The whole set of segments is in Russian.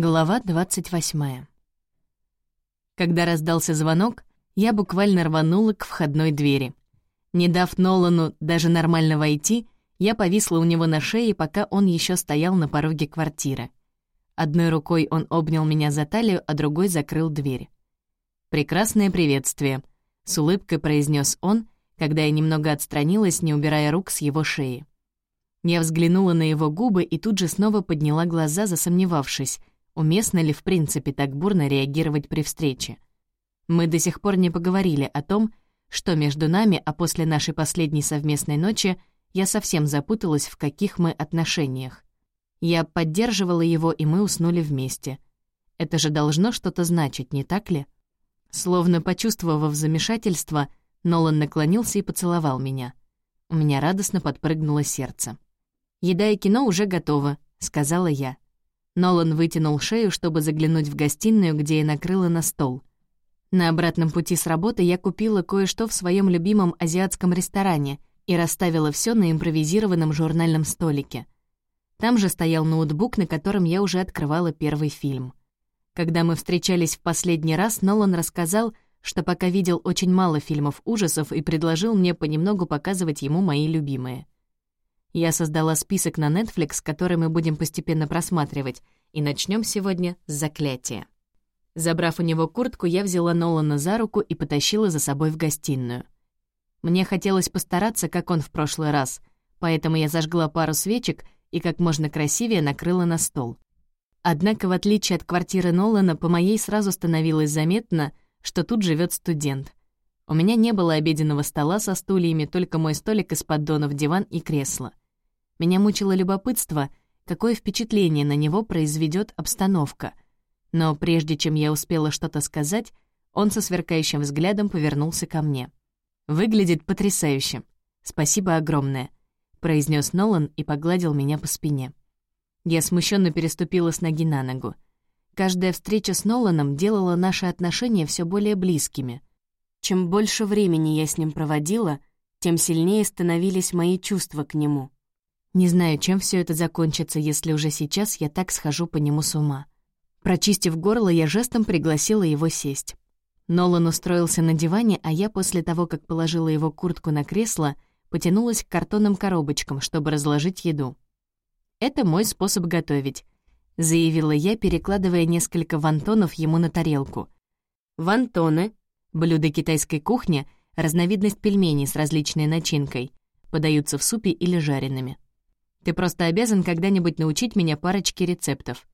Глава 28. Когда раздался звонок, я буквально рванула к входной двери. Не дав Нолану даже нормально войти, я повисла у него на шее, пока он еще стоял на пороге квартиры. Одной рукой он обнял меня за талию, а другой закрыл дверь. «Прекрасное приветствие», — с улыбкой произнес он, когда я немного отстранилась, не убирая рук с его шеи. Я взглянула на его губы и тут же снова подняла глаза, засомневавшись, уместно ли в принципе так бурно реагировать при встрече. Мы до сих пор не поговорили о том, что между нами, а после нашей последней совместной ночи я совсем запуталась, в каких мы отношениях. Я поддерживала его, и мы уснули вместе. Это же должно что-то значить, не так ли? Словно почувствовав замешательство, Нолан наклонился и поцеловал меня. У меня радостно подпрыгнуло сердце. «Еда и кино уже готовы», — сказала я. Нолан вытянул шею, чтобы заглянуть в гостиную, где я накрыла на стол. На обратном пути с работы я купила кое-что в своем любимом азиатском ресторане и расставила все на импровизированном журнальном столике. Там же стоял ноутбук, на котором я уже открывала первый фильм. Когда мы встречались в последний раз, Нолан рассказал, что пока видел очень мало фильмов ужасов и предложил мне понемногу показывать ему мои любимые — я создала список на Netflix, который мы будем постепенно просматривать, и начнем сегодня с заклятия. Забрав у него куртку, я взяла Нолана за руку и потащила за собой в гостиную. Мне хотелось постараться, как он в прошлый раз, поэтому я зажгла пару свечек и как можно красивее накрыла на стол. Однако, в отличие от квартиры Нолана, по моей сразу становилось заметно, что тут живет студент. У меня не было обеденного стола со стульями, только мой столик из поддонов, диван и кресло. Меня мучило любопытство, какое впечатление на него произведет обстановка. Но прежде чем я успела что-то сказать, он со сверкающим взглядом повернулся ко мне. «Выглядит потрясающе. Спасибо огромное», — произнес Нолан и погладил меня по спине. Я смущенно переступила с ноги на ногу. Каждая встреча с Ноланом делала наши отношения все более близкими. Чем больше времени я с ним проводила, тем сильнее становились мои чувства к нему. Не знаю, чем все это закончится, если уже сейчас я так схожу по нему с ума. Прочистив горло, я жестом пригласила его сесть. Нолан устроился на диване, а я после того, как положила его куртку на кресло, потянулась к картонным коробочкам, чтобы разложить еду. «Это мой способ готовить», — заявила я, перекладывая несколько вантонов ему на тарелку. «Вантоны — блюдо китайской кухни, разновидность пельменей с различной начинкой, подаются в супе или жареными. Ты просто обязан когда-нибудь научить меня парочке рецептов».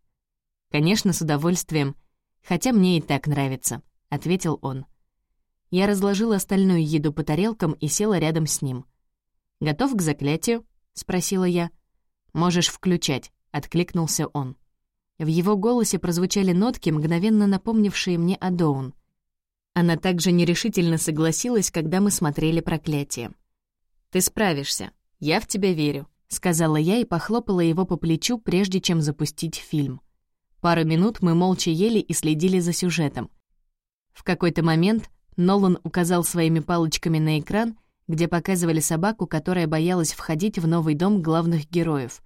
«Конечно, с удовольствием. Хотя мне и так нравится», — ответил он. Я разложила остальную еду по тарелкам и села рядом с ним. «Готов к заклятию?» — спросила я. «Можешь включать», — откликнулся он. В его голосе прозвучали нотки, мгновенно напомнившие мне о Доун. Она также нерешительно согласилась, когда мы смотрели «Проклятие». «Ты справишься. Я в тебя верю. — сказала я и похлопала его по плечу, прежде чем запустить фильм. Пару минут мы молча ели и следили за сюжетом. В какой-то момент Нолан указал своими палочками на экран, где показывали собаку, которая боялась входить в новый дом главных героев.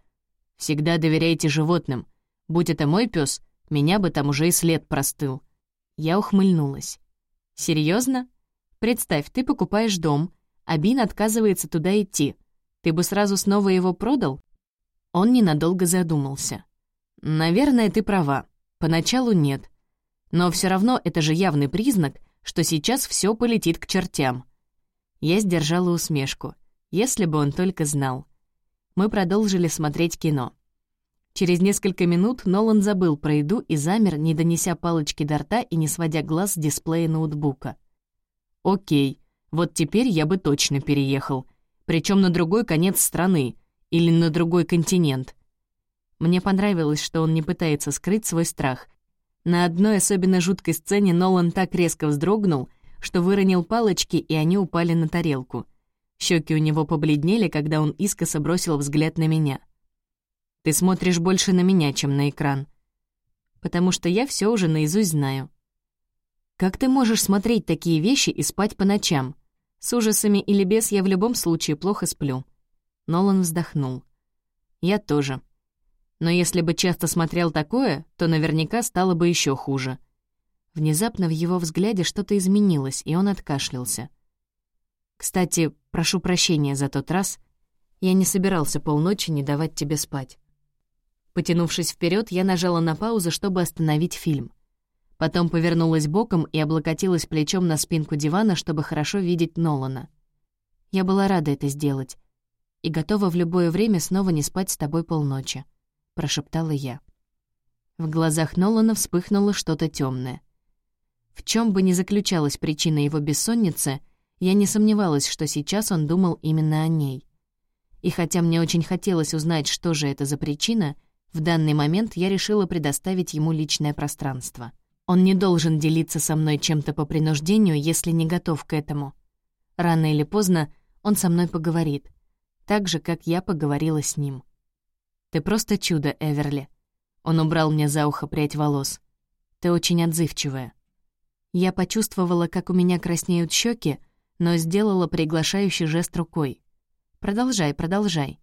«Всегда доверяйте животным. Будь это мой пес, меня бы там уже и след простыл». Я ухмыльнулась. Серьезно? Представь, ты покупаешь дом, а Бин отказывается туда идти — ты бы сразу снова его продал?» Он ненадолго задумался. «Наверное, ты права. Поначалу нет. Но все равно это же явный признак, что сейчас все полетит к чертям». Я сдержала усмешку. Если бы он только знал. Мы продолжили смотреть кино. Через несколько минут Нолан забыл про еду и замер, не донеся палочки до рта и не сводя глаз с дисплея ноутбука. «Окей, вот теперь я бы точно переехал», причем на другой конец страны или на другой континент. Мне понравилось, что он не пытается скрыть свой страх. На одной особенно жуткой сцене Нолан так резко вздрогнул, что выронил палочки, и они упали на тарелку. Щеки у него побледнели, когда он искоса бросил взгляд на меня. «Ты смотришь больше на меня, чем на экран», потому что я все уже наизусть знаю. Как ты можешь смотреть такие вещи и спать по ночам? С ужасами или без я в любом случае плохо сплю. Нолан вздохнул. Я тоже. Но если бы часто смотрел такое, то наверняка стало бы еще хуже. Внезапно в его взгляде что-то изменилось, и он откашлялся. «Кстати, прошу прощения за тот раз. Я не собирался полночи не давать тебе спать». Потянувшись вперед, я нажала на паузу, чтобы остановить фильм. Потом повернулась боком и облокотилась плечом на спинку дивана, чтобы хорошо видеть Нолана. Я была рада это сделать и готова в любое время снова не спать с тобой полночи прошептала я. В глазах Нолана вспыхнуло что-то темное. В чем бы ни заключалась причина его бессонницы, я не сомневалась, что сейчас он думал именно о ней. И хотя мне очень хотелось узнать, что же это за причина, в данный момент я решила предоставить ему личное пространство. Он не должен делиться со мной чем-то по принуждению, если не готов к этому. Рано или поздно он со мной поговорит, так же, как я поговорила с ним. Ты просто чудо, Эверли. Он убрал мне за ухо прядь волос. Ты очень отзывчивая. Я почувствовала, как у меня краснеют щеки, но сделала приглашающий жест рукой. «Продолжай, продолжай».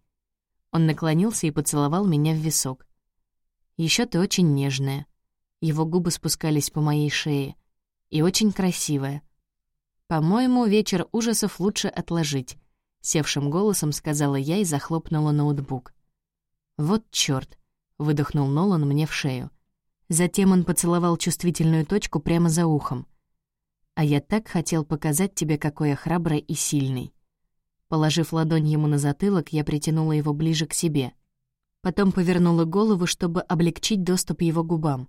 Он наклонился и поцеловал меня в висок. Еще ты очень нежная». Его губы спускались по моей шее. «И очень красивая». «По-моему, вечер ужасов лучше отложить», — севшим голосом сказала я и захлопнула ноутбук. «Вот чёрт!» — выдохнул Нолан мне в шею. Затем он поцеловал чувствительную точку прямо за ухом. «А я так хотел показать тебе, какой я храбрый и сильный». Положив ладонь ему на затылок, я притянула его ближе к себе. Потом повернула голову, чтобы облегчить доступ его губам.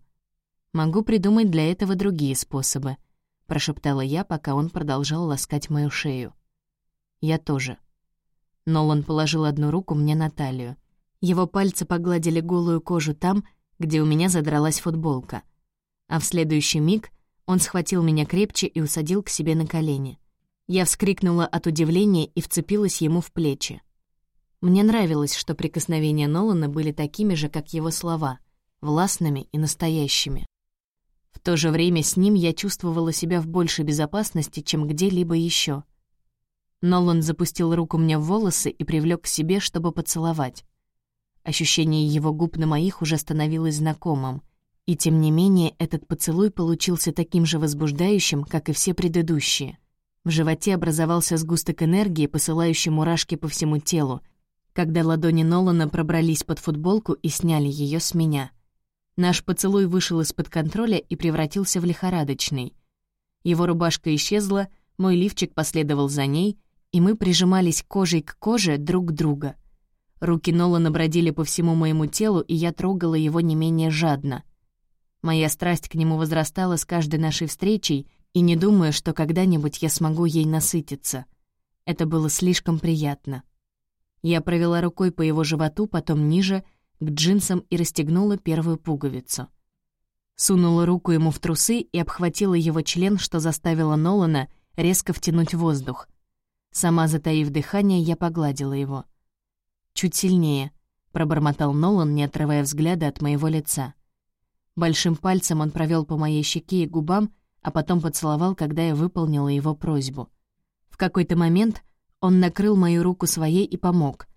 «Могу придумать для этого другие способы», — прошептала я, пока он продолжал ласкать мою шею. «Я тоже». Нолан положил одну руку мне на талию. Его пальцы погладили голую кожу там, где у меня задралась футболка. А в следующий миг он схватил меня крепче и усадил к себе на колени. Я вскрикнула от удивления и вцепилась ему в плечи. Мне нравилось, что прикосновения Нолана были такими же, как его слова, властными и настоящими. То же время с ним я чувствовала себя в большей безопасности, чем где-либо еще. Нолан запустил руку мне в волосы и привлек к себе, чтобы поцеловать. Ощущение его губ на моих уже становилось знакомым. И тем не менее этот поцелуй получился таким же возбуждающим, как и все предыдущие. В животе образовался сгусток энергии, посылающий мурашки по всему телу, когда ладони Нолана пробрались под футболку и сняли ее с меня. Наш поцелуй вышел из-под контроля и превратился в лихорадочный. Его рубашка исчезла, мой лифчик последовал за ней, и мы прижимались кожей к коже друг друга — Руки Нолана бродили по всему моему телу, и я трогала его не менее жадно. Моя страсть к нему возрастала с каждой нашей встречей, и не думаю, что когда-нибудь я смогу ей насытиться. Это было слишком приятно. Я провела рукой по его животу, потом ниже, к джинсам и расстегнула первую пуговицу. Сунула руку ему в трусы и обхватила его член, что заставило Нолана резко втянуть воздух. Сама затаив дыхание, я погладила его — «Чуть сильнее», — пробормотал Нолан, не отрывая взгляда от моего лица. Большим пальцем он провел по моей щеке и губам, а потом поцеловал, когда я выполнила его просьбу. В какой-то момент он накрыл мою руку своей и помог.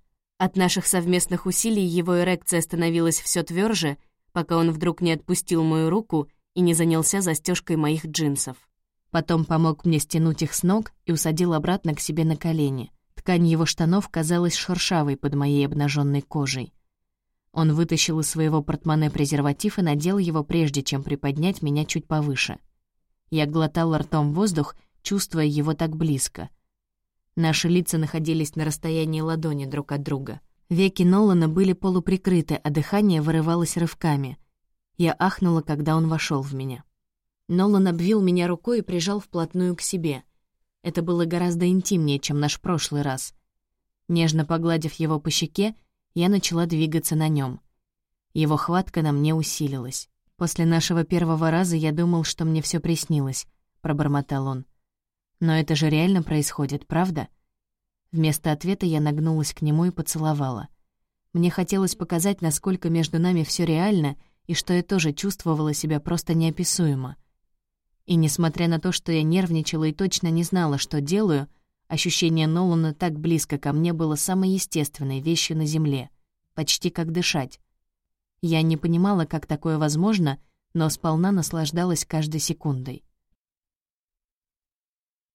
От наших совместных усилий его эрекция становилась все тверже, пока он вдруг не отпустил мою руку и не занялся застежкой моих джинсов. Потом помог мне стянуть их с ног и усадил обратно к себе на колени — Ткань его штанов казалась шершавой под моей обнаженной кожей. Он вытащил из своего портмоне презерватив и надел его, прежде чем приподнять меня чуть повыше. Я глотал ртом воздух, чувствуя его так близко. Наши лица находились на расстоянии ладони друг от друга. Веки Нолана были полуприкрыты, а дыхание вырывалось рывками. Я ахнула, когда он вошел в меня. Нолан обвил меня рукой и прижал вплотную к себе — это было гораздо интимнее, чем наш прошлый раз. Нежно погладив его по щеке, я начала двигаться на нем. Его хватка на мне усилилась. «После нашего первого раза я думал, что мне все приснилось», — пробормотал он. «Но это же реально происходит, правда?» Вместо ответа я нагнулась к нему и поцеловала. Мне хотелось показать, насколько между нами все реально, и что я тоже чувствовала себя просто неописуемо — и несмотря на то, что я нервничала и точно не знала, что делаю, ощущение Нолана так близко ко мне было самой естественной вещью на Земле, почти как дышать. Я не понимала, как такое возможно, но сполна наслаждалась каждой секундой.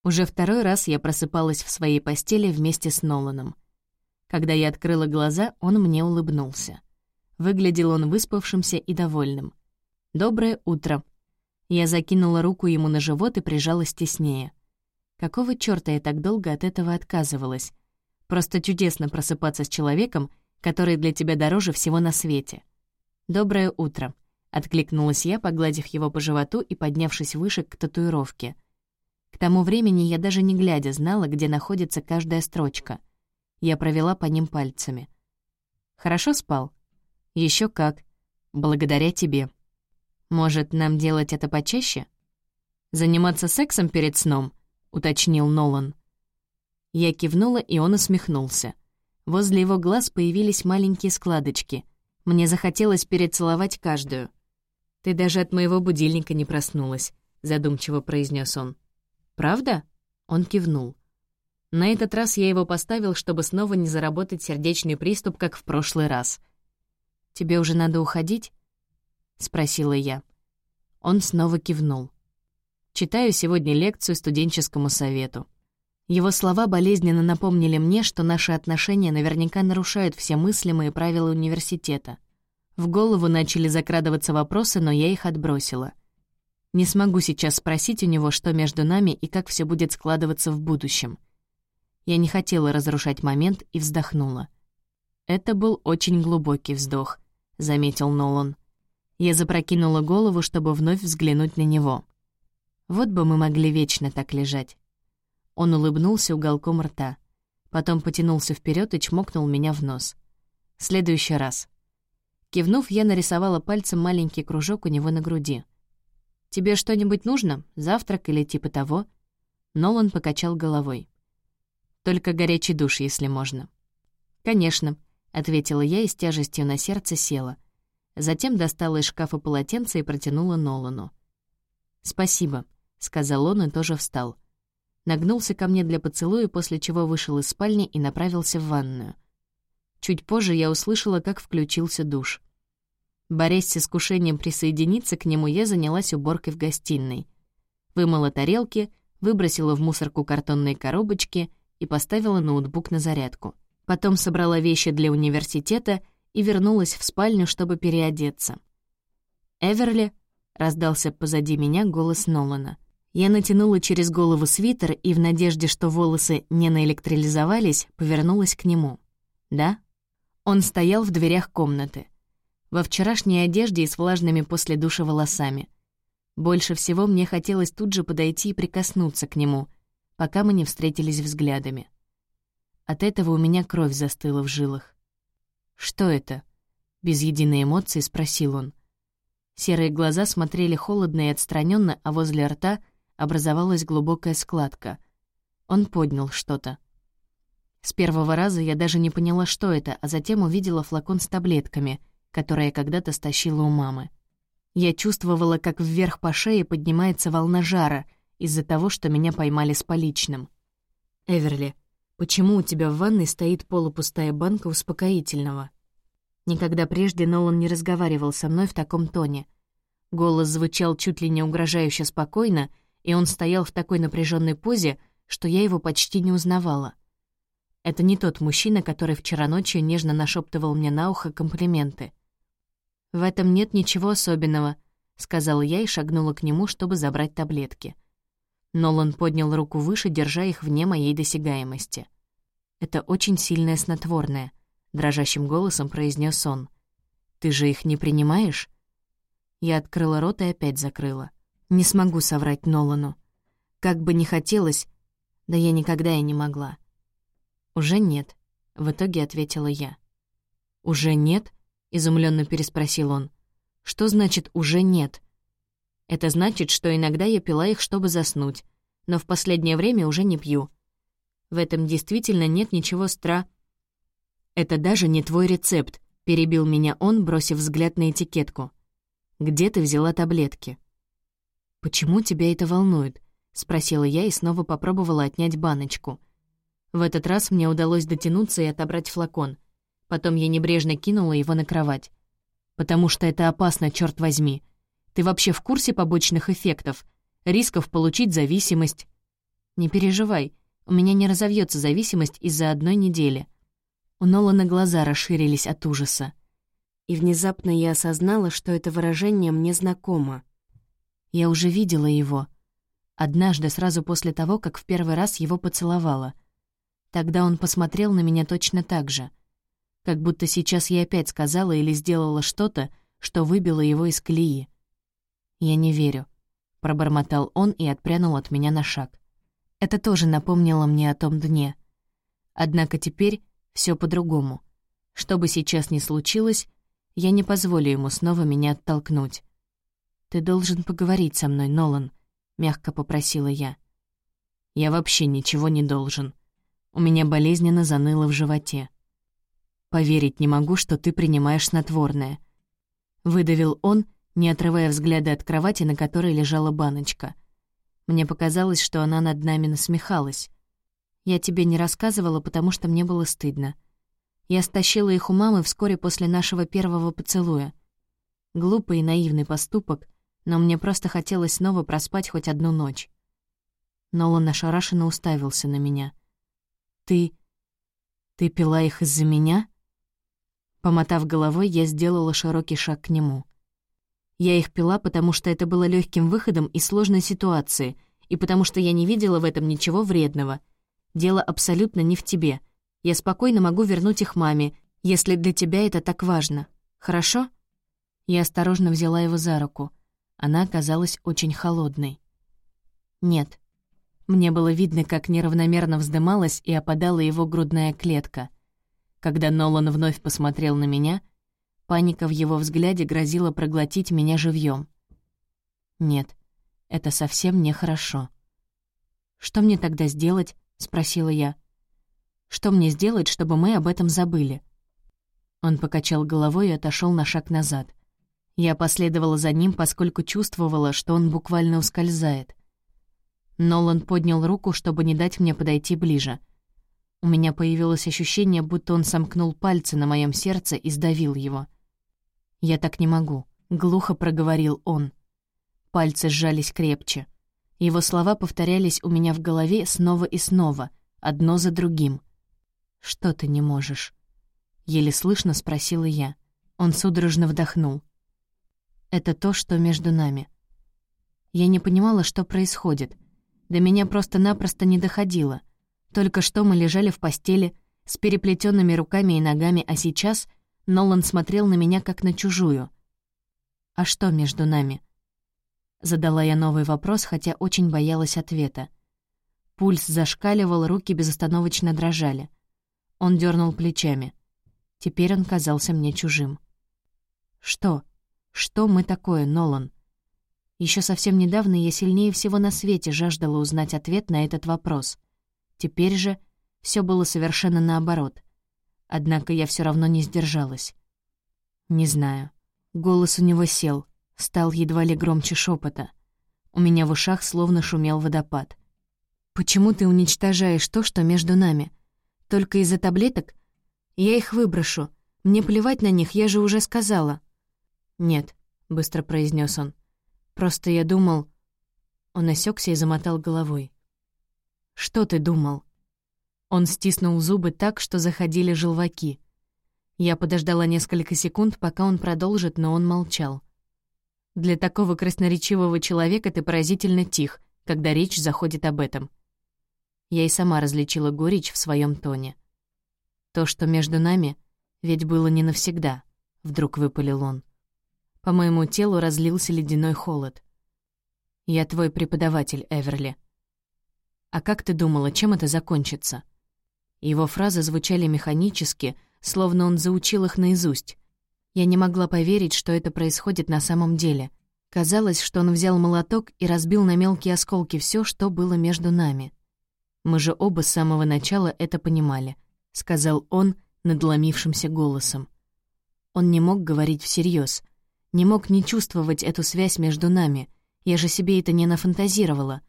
Уже второй раз я просыпалась в своей постели вместе с Ноланом. Когда я открыла глаза, он мне улыбнулся. Выглядел он выспавшимся и довольным. «Доброе утро». Я закинула руку ему на живот и прижалась теснее. Какого чёрта я так долго от этого отказывалась? Просто чудесно просыпаться с человеком, который для тебя дороже всего на свете. «Доброе утро», — откликнулась я, погладив его по животу и поднявшись выше к татуировке. К тому времени я даже не глядя знала, где находится каждая строчка. Я провела по ним пальцами. «Хорошо спал?» Еще как. Благодаря тебе. Может, нам делать это почаще? Заниматься сексом перед сном?» — уточнил Нолан. Я кивнула, и он усмехнулся. Возле его глаз появились маленькие складочки. Мне захотелось перецеловать каждую. «Ты даже от моего будильника не проснулась», — задумчиво произнес он. «Правда?» — он кивнул. На этот раз я его поставил, чтобы снова не заработать сердечный приступ, как в прошлый раз. «Тебе уже надо уходить?» — спросила я. Он снова кивнул. «Читаю сегодня лекцию студенческому совету». Его слова болезненно напомнили мне, что наши отношения наверняка нарушают все мыслимые правила университета. В голову начали закрадываться вопросы, но я их отбросила. Не смогу сейчас спросить у него, что между нами и как все будет складываться в будущем. Я не хотела разрушать момент и вздохнула. Это был очень глубокий вздох, — заметил Нолан. Я запрокинула голову, чтобы вновь взглянуть на него. Вот бы мы могли вечно так лежать. Он улыбнулся уголком рта. Потом потянулся вперед и чмокнул меня в нос. «Следующий раз». Кивнув, я нарисовала пальцем маленький кружок у него на груди. «Тебе что-нибудь нужно? Завтрак или типа того?» Нолан покачал головой. «Только горячий душ, если можно». «Конечно», ответила я и с тяжестью на сердце села. Затем достала из шкафа полотенце и протянула Нолану. «Спасибо», — сказал он и тоже встал. Нагнулся ко мне для поцелуя, после чего вышел из спальни и направился в ванную. Чуть позже я услышала, как включился душ. Борясь с искушением присоединиться к нему, я занялась уборкой в гостиной. Вымыла тарелки, выбросила в мусорку картонные коробочки и поставила ноутбук на зарядку — Потом собрала вещи для университета и вернулась в спальню, чтобы переодеться. «Эверли?» — раздался позади меня голос Нолана. Я натянула через голову свитер и, в надежде, что волосы не наэлектролизовались, повернулась к нему. «Да?» Он стоял в дверях комнаты. Во вчерашней одежде и с влажными после душа волосами. Больше всего мне хотелось тут же подойти и прикоснуться к нему, пока мы не встретились взглядами. От этого у меня кровь застыла в жилах. «Что это?» — без единой эмоции спросил он. Серые глаза смотрели холодно и отстраненно, а возле рта образовалась глубокая складка. Он поднял что-то. С первого раза я даже не поняла, что это, а затем увидела флакон с таблетками, которые я когда-то стащила у мамы. Я чувствовала, как вверх по шее поднимается волна жара из-за того, что меня поймали с поличным. «Эверли, Почему у тебя в ванной стоит полупустая банка успокоительного? Никогда прежде Нолан не разговаривал со мной в таком тоне. Голос звучал чуть ли не угрожающе спокойно, и он стоял в такой напряженной позе, что я его почти не узнавала. Это не тот мужчина, который вчера ночью нежно нашептывал мне на ухо комплименты. «В этом нет ничего особенного», — сказала я и шагнула к нему, чтобы забрать таблетки. Нолан поднял руку выше, держа их вне моей досягаемости. «Это очень сильное снотворное», — дрожащим голосом произнес он. «Ты же их не принимаешь?» Я открыла рот и опять закрыла. Не смогу соврать Нолану. Как бы ни хотелось, да я никогда и не могла. «Уже нет», — в итоге ответила я. «Уже нет?» — изумленно переспросил он. «Что значит «уже нет»?» Это значит, что иногда я пила их, чтобы заснуть, но в последнее время уже не пью. В этом действительно нет ничего стра... «Это даже не твой рецепт», — перебил меня он, бросив взгляд на этикетку. «Где ты взяла таблетки?» «Почему тебя это волнует?» — спросила я и снова попробовала отнять баночку. В этот раз мне удалось дотянуться и отобрать флакон. Потом я небрежно кинула его на кровать. Потому что это опасно, черт возьми. Ты вообще в курсе побочных эффектов? Рисков получить зависимость? Не переживай, у меня не разовьется зависимость из-за одной недели. У Нолана глаза расширились от ужаса. И внезапно я осознала, что это выражение мне знакомо. Я уже видела его. Однажды, сразу после того, как в первый раз его поцеловала. Тогда он посмотрел на меня точно так же. Как будто сейчас я опять сказала или сделала что-то, что выбило его из колеи. «Я не верю», — пробормотал он и отпрянул от меня на шаг. Это тоже напомнило мне о том дне. Однако теперь все по-другому. Что бы сейчас ни случилось, я не позволю ему снова меня оттолкнуть. «Ты должен поговорить со мной, Нолан», — мягко попросила я. «Я вообще ничего не должен. У меня болезненно заныло в животе. Поверить не могу, что ты принимаешь снотворное». Выдавил он, не отрывая взгляда от кровати, на которой лежала баночка. Мне показалось, что она над нами насмехалась. Я тебе не рассказывала, потому что мне было стыдно. Я стащила их у мамы вскоре после нашего первого поцелуя. Глупый и наивный поступок, но мне просто хотелось снова проспать хоть одну ночь. Нолан ошарашенно уставился на меня. «Ты... ты пила их из-за меня?» Помотав головой, я сделала широкий шаг к нему. Я их пила, потому что это было легким выходом из сложной ситуации, и потому что я не видела в этом ничего вредного. Дело абсолютно не в тебе. Я спокойно могу вернуть их маме, если для тебя это так важно. Хорошо?» Я осторожно взяла его за руку. Она оказалась очень холодной. «Нет». Мне было видно, как неравномерно вздымалась и опадала его грудная клетка. Когда Нолан вновь посмотрел на меня — Паника в его взгляде грозила проглотить меня живьем. «Нет, это совсем нехорошо». «Что мне тогда сделать?» — спросила я. «Что мне сделать, чтобы мы об этом забыли?» Он покачал головой и отошел на шаг назад. Я последовала за ним, поскольку чувствовала, что он буквально ускользает. Нолан поднял руку, чтобы не дать мне подойти ближе. У меня появилось ощущение, будто он сомкнул пальцы на моем сердце и сдавил его. «Я так не могу», — глухо проговорил он. Пальцы сжались крепче. Его слова повторялись у меня в голове снова и снова, одно за другим. «Что ты не можешь?» Еле слышно спросила я. Он судорожно вдохнул. «Это то, что между нами». Я не понимала, что происходит. До меня просто-напросто не доходило. Только что мы лежали в постели с переплетенными руками и ногами, а сейчас Нолан смотрел на меня как на чужую. «А что между нами?» Задала я новый вопрос, хотя очень боялась ответа. Пульс зашкаливал, руки безостановочно дрожали. Он дернул плечами. Теперь он казался мне чужим. «Что? Что мы такое, Нолан?» Еще совсем недавно я сильнее всего на свете жаждала узнать ответ на этот вопрос. Теперь же все было совершенно наоборот. Однако я все равно не сдержалась. Не знаю. Голос у него сел, стал едва ли громче шепота. У меня в ушах словно шумел водопад. «Почему ты уничтожаешь то, что между нами? Только из-за таблеток? Я их выброшу. Мне плевать на них, я же уже сказала». «Нет», — быстро произнес он. «Просто я думал...» Он осекся и замотал головой. «Что ты думал?» Он стиснул зубы так, что заходили желваки. Я подождала несколько секунд, пока он продолжит, но он молчал. Для такого красноречивого человека ты поразительно тих, когда речь заходит об этом. Я и сама различила горечь в своем тоне. То, что между нами, ведь было не навсегда, вдруг выпалил он. По моему телу разлился ледяной холод. Я твой преподаватель, Эверли. А как ты думала, чем это закончится? Его фразы звучали механически, словно он заучил их наизусть. Я не могла поверить, что это происходит на самом деле. Казалось, что он взял молоток и разбил на мелкие осколки все, что было между нами. «Мы же оба с самого начала это понимали», — сказал он надломившимся голосом. Он не мог говорить всерьез, не мог не чувствовать эту связь между нами. Я же себе это не нафантазировала.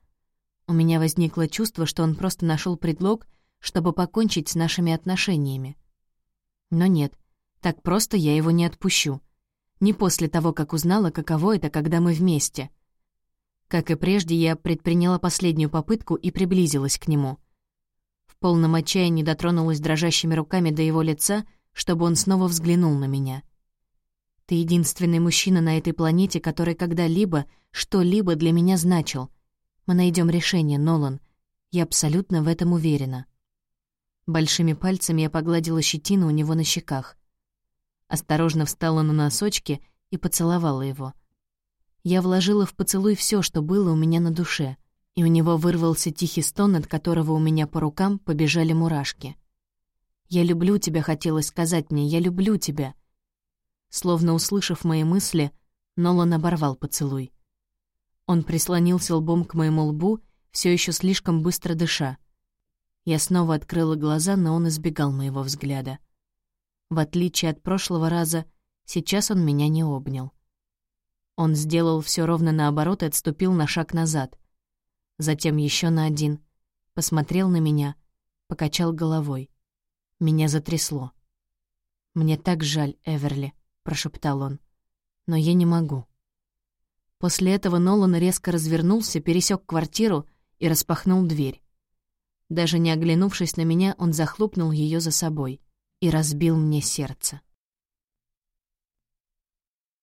У меня возникло чувство, что он просто нашел предлог чтобы покончить с нашими отношениями. Но нет, так просто я его не отпущу. Не после того, как узнала, каково это, когда мы вместе. Как и прежде, я предприняла последнюю попытку и приблизилась к нему. В полном отчаянии дотронулась дрожащими руками до его лица, чтобы он снова взглянул на меня. «Ты единственный мужчина на этой планете, который когда-либо что-либо для меня значил. Мы найдем решение, Нолан. Я абсолютно в этом уверена». Большими пальцами я погладила щетину у него на щеках. Осторожно встала на носочки и поцеловала его. Я вложила в поцелуй все, что было у меня на душе, и у него вырвался тихий стон, от которого у меня по рукам побежали мурашки. «Я люблю тебя», — хотелось сказать мне, «я люблю тебя». Словно услышав мои мысли, Нолан оборвал поцелуй. Он прислонился лбом к моему лбу, все еще слишком быстро дыша. Я снова открыла глаза, но он избегал моего взгляда. В отличие от прошлого раза, сейчас он меня не обнял. Он сделал все ровно наоборот и отступил на шаг назад. Затем еще на один. Посмотрел на меня, покачал головой. Меня затрясло. «Мне так жаль, Эверли», — прошептал он. «Но я не могу». После этого Нолан резко развернулся, пересек квартиру и распахнул дверь. Даже не оглянувшись на меня, он захлопнул ее за собой и разбил мне сердце.